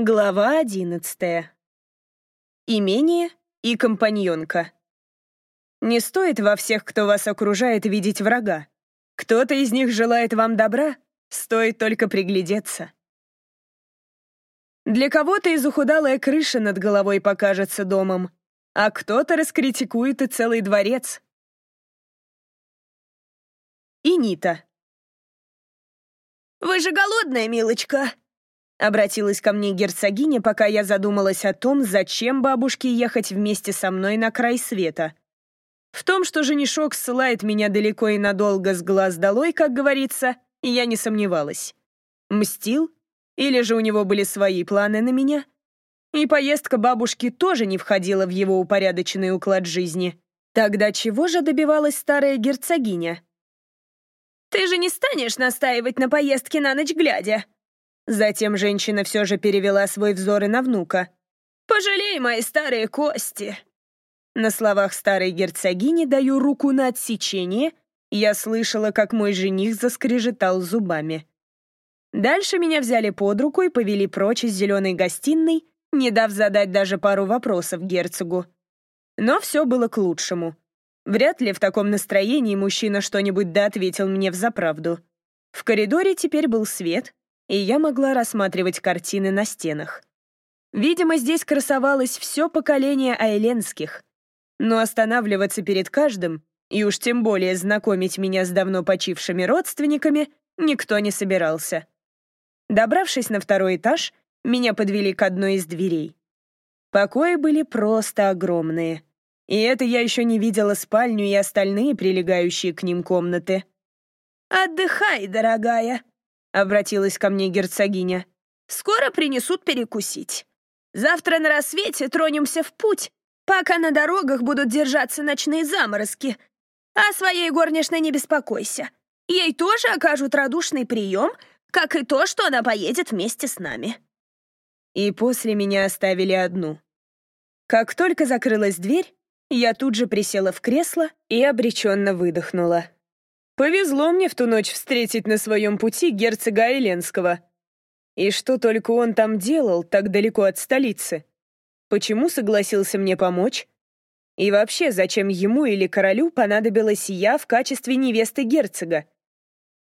Глава одиннадцатая. Имение и компаньонка. Не стоит во всех, кто вас окружает, видеть врага. Кто-то из них желает вам добра, стоит только приглядеться. Для кого-то изухудалая крыша над головой покажется домом, а кто-то раскритикует и целый дворец. И Нита. «Вы же голодная, милочка!» Обратилась ко мне герцогиня, пока я задумалась о том, зачем бабушке ехать вместе со мной на край света. В том, что женишок ссылает меня далеко и надолго с глаз долой, как говорится, я не сомневалась. Мстил? Или же у него были свои планы на меня? И поездка бабушки тоже не входила в его упорядоченный уклад жизни. Тогда чего же добивалась старая герцогиня? «Ты же не станешь настаивать на поездке на ночь глядя?» Затем женщина все же перевела свой взор и на внука. «Пожалей мои старые кости!» На словах старой герцогини даю руку на отсечение, я слышала, как мой жених заскрежетал зубами. Дальше меня взяли под руку и повели прочь из зеленой гостиной, не дав задать даже пару вопросов герцогу. Но все было к лучшему. Вряд ли в таком настроении мужчина что-нибудь да ответил мне взаправду. В коридоре теперь был свет, и я могла рассматривать картины на стенах. Видимо, здесь красовалось все поколение айленских. Но останавливаться перед каждым, и уж тем более знакомить меня с давно почившими родственниками, никто не собирался. Добравшись на второй этаж, меня подвели к одной из дверей. Покои были просто огромные. И это я еще не видела спальню и остальные прилегающие к ним комнаты. «Отдыхай, дорогая», — обратилась ко мне герцогиня. «Скоро принесут перекусить. Завтра на рассвете тронемся в путь, пока на дорогах будут держаться ночные заморозки. А своей горничной не беспокойся. Ей тоже окажут радушный прием, как и то, что она поедет вместе с нами». И после меня оставили одну. Как только закрылась дверь, я тут же присела в кресло и обреченно выдохнула. Повезло мне в ту ночь встретить на своем пути герцога Айленского. И что только он там делал так далеко от столицы? Почему согласился мне помочь? И вообще, зачем ему или королю понадобилась я в качестве невесты герцога?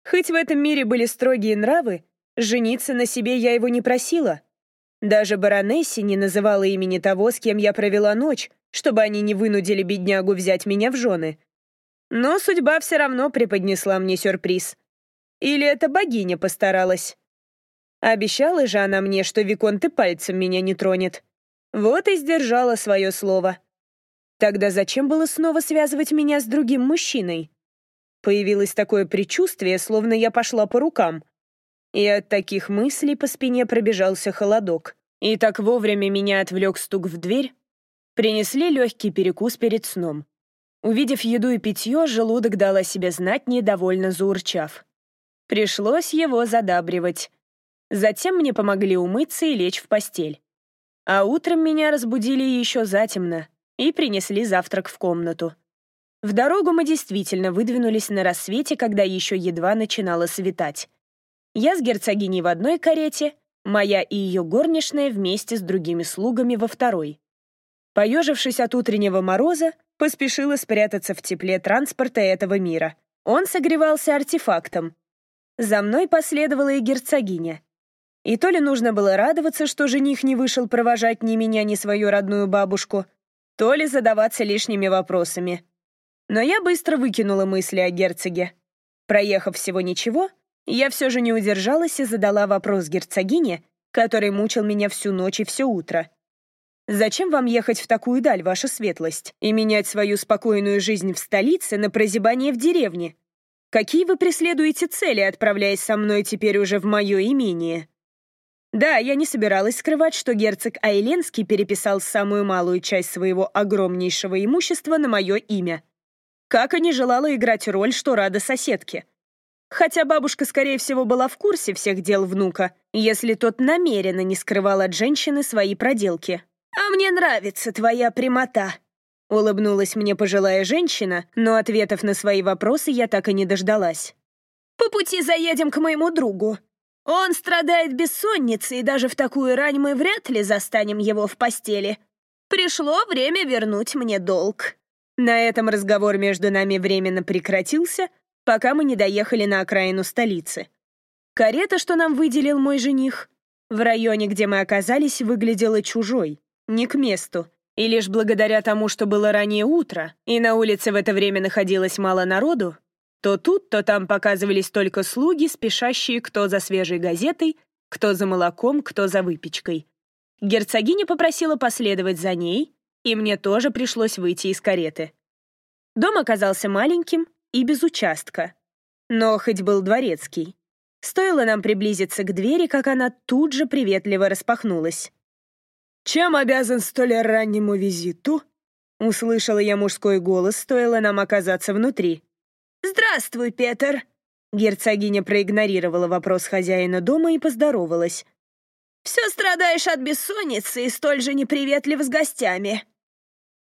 Хоть в этом мире были строгие нравы, жениться на себе я его не просила. Даже баронессе не называла имени того, с кем я провела ночь, чтобы они не вынудили беднягу взять меня в жены. Но судьба все равно преподнесла мне сюрприз. Или эта богиня постаралась? Обещала же она мне, что Виконт и пальцем меня не тронет. Вот и сдержала свое слово. Тогда зачем было снова связывать меня с другим мужчиной? Появилось такое предчувствие, словно я пошла по рукам. И от таких мыслей по спине пробежался холодок. И так вовремя меня отвлек стук в дверь. Принесли легкий перекус перед сном. Увидев еду и питье, желудок дал о себе знать, недовольно заурчав. Пришлось его задабривать. Затем мне помогли умыться и лечь в постель. А утром меня разбудили еще затемно и принесли завтрак в комнату. В дорогу мы действительно выдвинулись на рассвете, когда еще едва начинало светать. Я с герцогиней в одной карете, моя и ее горничная вместе с другими слугами во второй. Поежившись от утреннего мороза, поспешила спрятаться в тепле транспорта этого мира. Он согревался артефактом. За мной последовала и герцогиня. И то ли нужно было радоваться, что жених не вышел провожать ни меня, ни свою родную бабушку, то ли задаваться лишними вопросами. Но я быстро выкинула мысли о герцоге. Проехав всего ничего, я все же не удержалась и задала вопрос герцогине, который мучил меня всю ночь и все утро. Зачем вам ехать в такую даль, ваша светлость, и менять свою спокойную жизнь в столице на прозябание в деревне? Какие вы преследуете цели, отправляясь со мной теперь уже в мое имение? Да, я не собиралась скрывать, что герцог Айленский переписал самую малую часть своего огромнейшего имущества на мое имя. Как и не желала играть роль, что рада соседке. Хотя бабушка, скорее всего, была в курсе всех дел внука, если тот намеренно не скрывал от женщины свои проделки. «А мне нравится твоя прямота», — улыбнулась мне пожилая женщина, но ответов на свои вопросы я так и не дождалась. «По пути заедем к моему другу. Он страдает бессонницей, и даже в такую рань мы вряд ли застанем его в постели. Пришло время вернуть мне долг». На этом разговор между нами временно прекратился, пока мы не доехали на окраину столицы. Карета, что нам выделил мой жених, в районе, где мы оказались, выглядела чужой, не к месту. И лишь благодаря тому, что было раннее утро, и на улице в это время находилось мало народу, то тут, то там показывались только слуги, спешащие кто за свежей газетой, кто за молоком, кто за выпечкой. Герцогиня попросила последовать за ней, и мне тоже пришлось выйти из кареты. Дом оказался маленьким и без участка. Но хоть был дворецкий. Стоило нам приблизиться к двери, как она тут же приветливо распахнулась. «Чем обязан столь раннему визиту?» Услышала я мужской голос, стоило нам оказаться внутри. «Здравствуй, Петр!» Герцогиня проигнорировала вопрос хозяина дома и поздоровалась. «Все страдаешь от бессонницы и столь же неприветлив с гостями».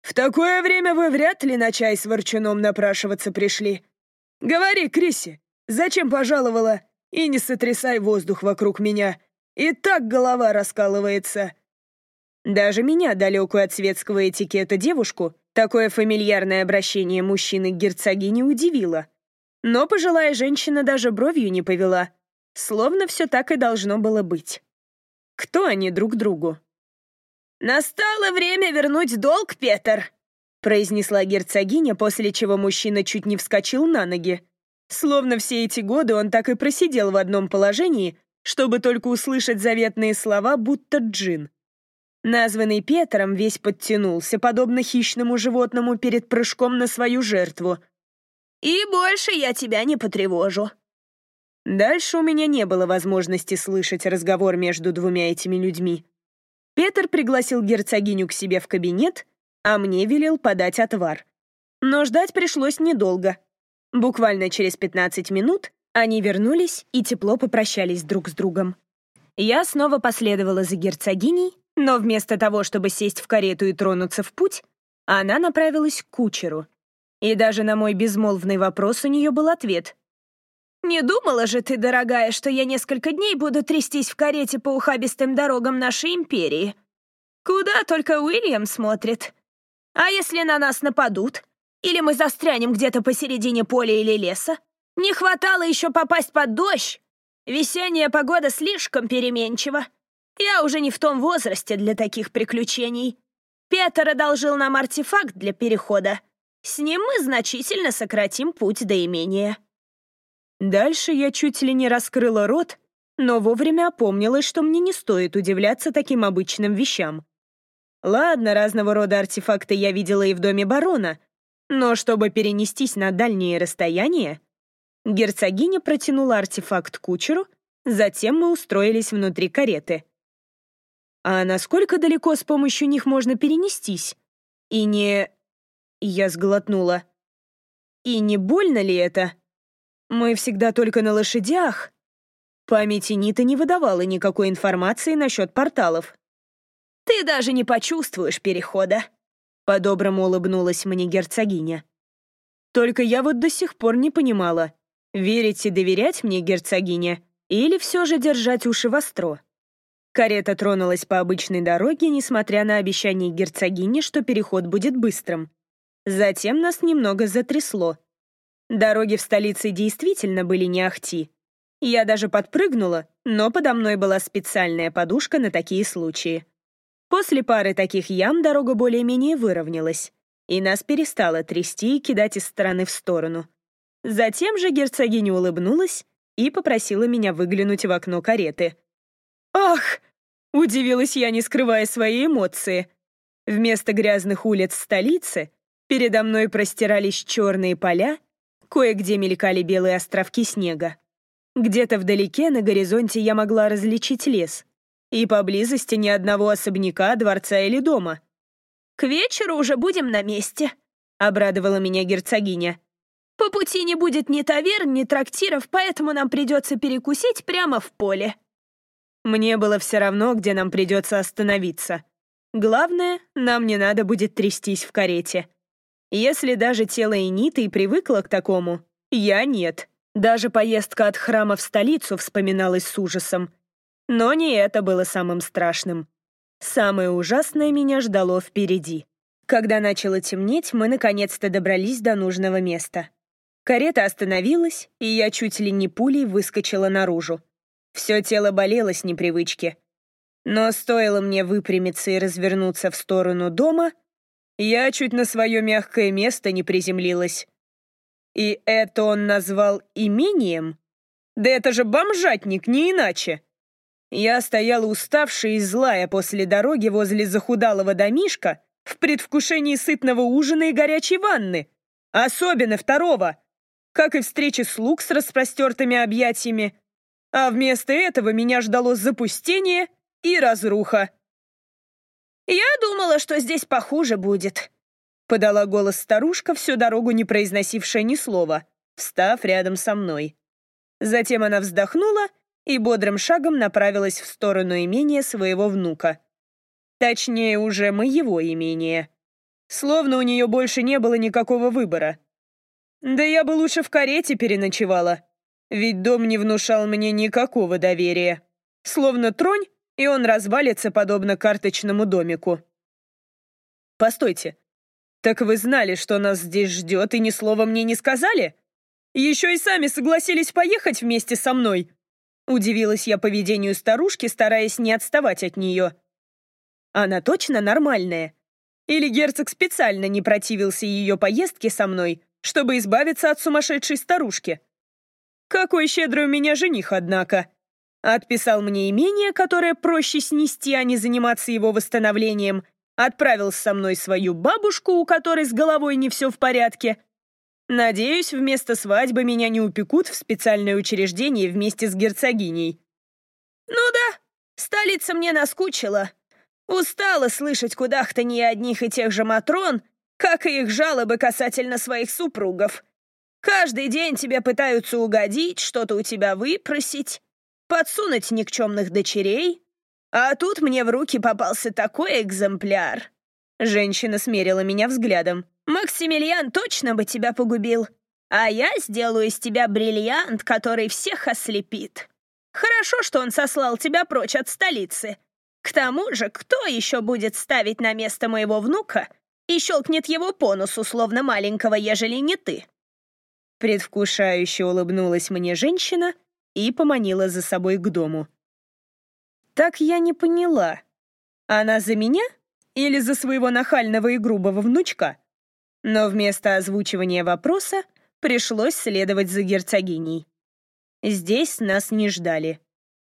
«В такое время вы вряд ли на чай с ворчуном напрашиваться пришли. Говори, Криси, зачем пожаловала? И не сотрясай воздух вокруг меня. И так голова раскалывается». Даже меня, далекую от светского этикета девушку, такое фамильярное обращение мужчины к герцогине удивило. Но пожилая женщина даже бровью не повела. Словно все так и должно было быть. Кто они друг другу? «Настало время вернуть долг, Петр!» произнесла герцогиня, после чего мужчина чуть не вскочил на ноги. Словно все эти годы он так и просидел в одном положении, чтобы только услышать заветные слова, будто джин. Названный Петром весь подтянулся, подобно хищному животному перед прыжком на свою жертву. «И больше я тебя не потревожу». Дальше у меня не было возможности слышать разговор между двумя этими людьми. Петр пригласил герцогиню к себе в кабинет, а мне велел подать отвар. Но ждать пришлось недолго. Буквально через 15 минут они вернулись и тепло попрощались друг с другом. Я снова последовала за герцогиней, но вместо того, чтобы сесть в карету и тронуться в путь, она направилась к кучеру. И даже на мой безмолвный вопрос у нее был ответ. «Не думала же ты, дорогая, что я несколько дней буду трястись в карете по ухабистым дорогам нашей империи? Куда только Уильям смотрит. А если на нас нападут? Или мы застрянем где-то посередине поля или леса? Не хватало еще попасть под дождь. Весенняя погода слишком переменчива. Я уже не в том возрасте для таких приключений. Петр одолжил нам артефакт для перехода. С ним мы значительно сократим путь до имения». Дальше я чуть ли не раскрыла рот, но вовремя опомнилась, что мне не стоит удивляться таким обычным вещам. Ладно, разного рода артефакты я видела и в доме барона, но чтобы перенестись на дальние расстояния, герцогиня протянула артефакт кучеру, затем мы устроились внутри кареты. А насколько далеко с помощью них можно перенестись? И не... Я сглотнула. И не больно ли это? Мы всегда только на лошадях. Память Нита не выдавала никакой информации насчет порталов. «Ты даже не почувствуешь перехода», — по-доброму улыбнулась мне герцогиня. Только я вот до сих пор не понимала, верить и доверять мне герцогиня или все же держать уши востро. Карета тронулась по обычной дороге, несмотря на обещание герцогини, что переход будет быстрым. Затем нас немного затрясло. Дороги в столице действительно были не ахти. Я даже подпрыгнула, но подо мной была специальная подушка на такие случаи. После пары таких ям дорога более-менее выровнялась, и нас перестало трясти и кидать из стороны в сторону. Затем же герцогиня улыбнулась и попросила меня выглянуть в окно кареты. «Ах!» — удивилась я, не скрывая свои эмоции. Вместо грязных улиц столицы передо мной простирались черные поля, кое-где мелькали белые островки снега. Где-то вдалеке на горизонте я могла различить лес. И поблизости ни одного особняка, дворца или дома. «К вечеру уже будем на месте», — обрадовала меня герцогиня. «По пути не будет ни таверн, ни трактиров, поэтому нам придется перекусить прямо в поле». Мне было все равно, где нам придется остановиться. Главное, нам не надо будет трястись в карете. Если даже тело Эниты и привыкло к такому, я нет. Даже поездка от храма в столицу вспоминалась с ужасом. Но не это было самым страшным. Самое ужасное меня ждало впереди. Когда начало темнеть, мы наконец-то добрались до нужного места. Карета остановилась, и я чуть ли не пулей выскочила наружу. Все тело болело с непривычки. Но стоило мне выпрямиться и развернуться в сторону дома, я чуть на свое мягкое место не приземлилась. И это он назвал имением? Да это же бомжатник, не иначе. Я стояла уставшая и злая после дороги возле захудалого домишка в предвкушении сытного ужина и горячей ванны. Особенно второго. Как и встречи слуг с распростертыми объятиями. А вместо этого меня ждало запустение и разруха. «Я думала, что здесь похуже будет», — подала голос старушка, всю дорогу не произносившая ни слова, встав рядом со мной. Затем она вздохнула и бодрым шагом направилась в сторону имения своего внука. Точнее, уже моего имения. Словно у нее больше не было никакого выбора. Да я бы лучше в карете переночевала, ведь дом не внушал мне никакого доверия. Словно тронь, и он развалится, подобно карточному домику. Постойте, так вы знали, что нас здесь ждет, и ни слова мне не сказали? Еще и сами согласились поехать вместе со мной? Удивилась я поведению старушки, стараясь не отставать от нее. Она точно нормальная? Или герцог специально не противился ее поездке со мной, чтобы избавиться от сумасшедшей старушки? Какой щедрый у меня жених, однако. Отписал мне имение, которое проще снести, а не заниматься его восстановлением. Отправил со мной свою бабушку, у которой с головой не все в порядке. Надеюсь, вместо свадьбы меня не упекут в специальное учреждение вместе с герцогиней. Ну да, столица мне наскучила. Устала слышать кудахтанье одних и тех же Матрон, как и их жалобы касательно своих супругов. Каждый день тебе пытаются угодить, что-то у тебя выпросить подсунуть никчемных дочерей. А тут мне в руки попался такой экземпляр. Женщина смерила меня взглядом. «Максимилиан точно бы тебя погубил. А я сделаю из тебя бриллиант, который всех ослепит. Хорошо, что он сослал тебя прочь от столицы. К тому же, кто еще будет ставить на место моего внука и щелкнет его по носу, словно маленького, ежели не ты?» Предвкушающе улыбнулась мне женщина — и поманила за собой к дому. Так я не поняла. Она за меня или за своего нахального и грубого внучка? Но вместо озвучивания вопроса пришлось следовать за герцогиней. Здесь нас не ждали.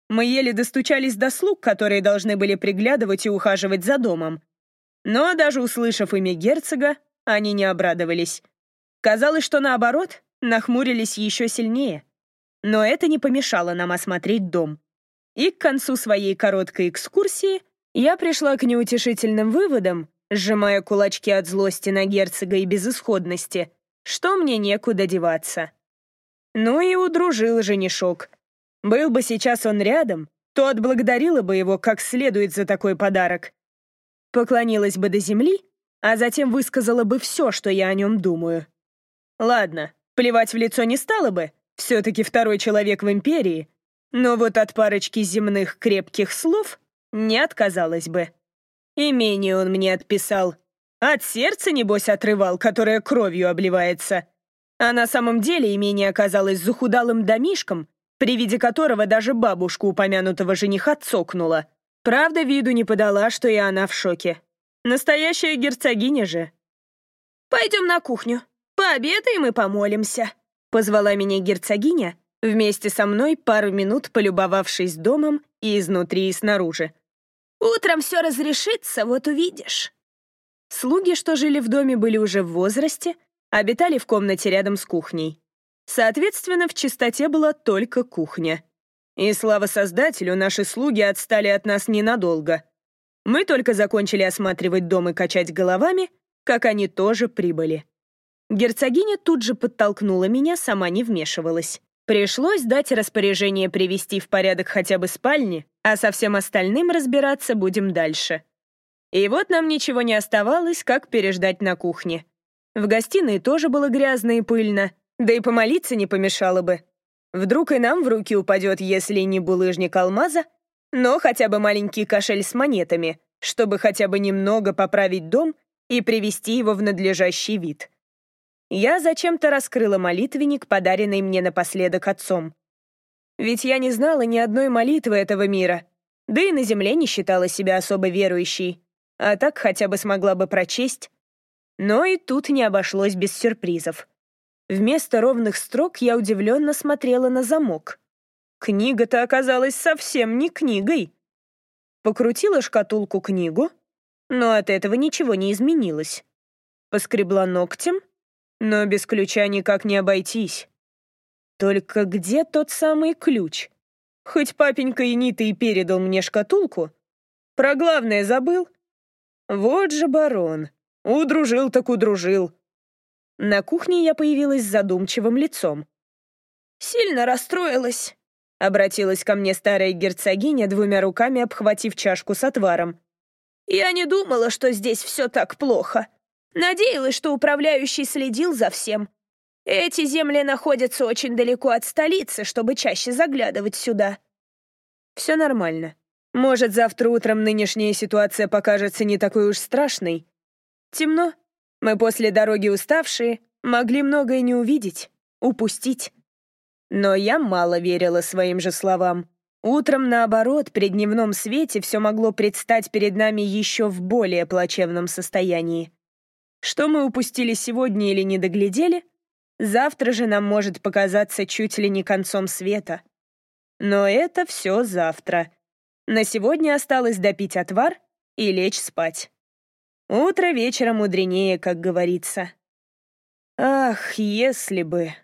Мы еле достучались до слуг, которые должны были приглядывать и ухаживать за домом. Но даже услышав имя герцога, они не обрадовались. Казалось, что наоборот, нахмурились еще сильнее. Но это не помешало нам осмотреть дом. И к концу своей короткой экскурсии я пришла к неутешительным выводам, сжимая кулачки от злости на герцога и безысходности, что мне некуда деваться. Ну и удружил женишок. Был бы сейчас он рядом, то отблагодарила бы его как следует за такой подарок. Поклонилась бы до земли, а затем высказала бы все, что я о нем думаю. Ладно, плевать в лицо не стала бы, все-таки второй человек в Империи, но вот от парочки земных крепких слов не отказалась бы. Имение он мне отписал. От сердца, небось, отрывал, которое кровью обливается. А на самом деле имение оказалось захудалым домишком, при виде которого даже бабушка упомянутого жениха цокнула. Правда, виду не подала, что и она в шоке. Настоящая герцогиня же. «Пойдем на кухню, пообедаем и помолимся», Позвала меня герцогиня, вместе со мной пару минут полюбовавшись домом и изнутри, и снаружи. «Утром все разрешится, вот увидишь». Слуги, что жили в доме, были уже в возрасте, обитали в комнате рядом с кухней. Соответственно, в чистоте была только кухня. И слава создателю, наши слуги отстали от нас ненадолго. Мы только закончили осматривать дом и качать головами, как они тоже прибыли. Герцогиня тут же подтолкнула меня, сама не вмешивалась. Пришлось дать распоряжение привести в порядок хотя бы спальни, а со всем остальным разбираться будем дальше. И вот нам ничего не оставалось, как переждать на кухне. В гостиной тоже было грязно и пыльно, да и помолиться не помешало бы. Вдруг и нам в руки упадет, если не булыжник алмаза, но хотя бы маленький кошель с монетами, чтобы хотя бы немного поправить дом и привести его в надлежащий вид. Я зачем-то раскрыла молитвенник, подаренный мне напоследок отцом. Ведь я не знала ни одной молитвы этого мира, да и на земле не считала себя особо верующей, а так хотя бы смогла бы прочесть. Но и тут не обошлось без сюрпризов. Вместо ровных строк я удивленно смотрела на замок. Книга-то оказалась совсем не книгой. Покрутила шкатулку книгу, но от этого ничего не изменилось. Поскребла ногтем, но без ключа никак не обойтись. Только где тот самый ключ? Хоть папенька и Нита и передал мне шкатулку, про главное забыл. Вот же барон. Удружил так удружил. На кухне я появилась с задумчивым лицом. «Сильно расстроилась», — обратилась ко мне старая герцогиня, двумя руками обхватив чашку с отваром. «Я не думала, что здесь все так плохо. Надеялась, что управляющий следил за всем. Эти земли находятся очень далеко от столицы, чтобы чаще заглядывать сюда». «Все нормально. Может, завтра утром нынешняя ситуация покажется не такой уж страшной. Темно, мы после дороги уставшие, могли многое не увидеть, упустить. Но я мало верила своим же словам. Утром, наоборот, при дневном свете все могло предстать перед нами еще в более плачевном состоянии. Что мы упустили сегодня или не доглядели, завтра же нам может показаться чуть ли не концом света. Но это все завтра. На сегодня осталось допить отвар и лечь спать. Утро вечера мудренее, как говорится. Ах, если бы...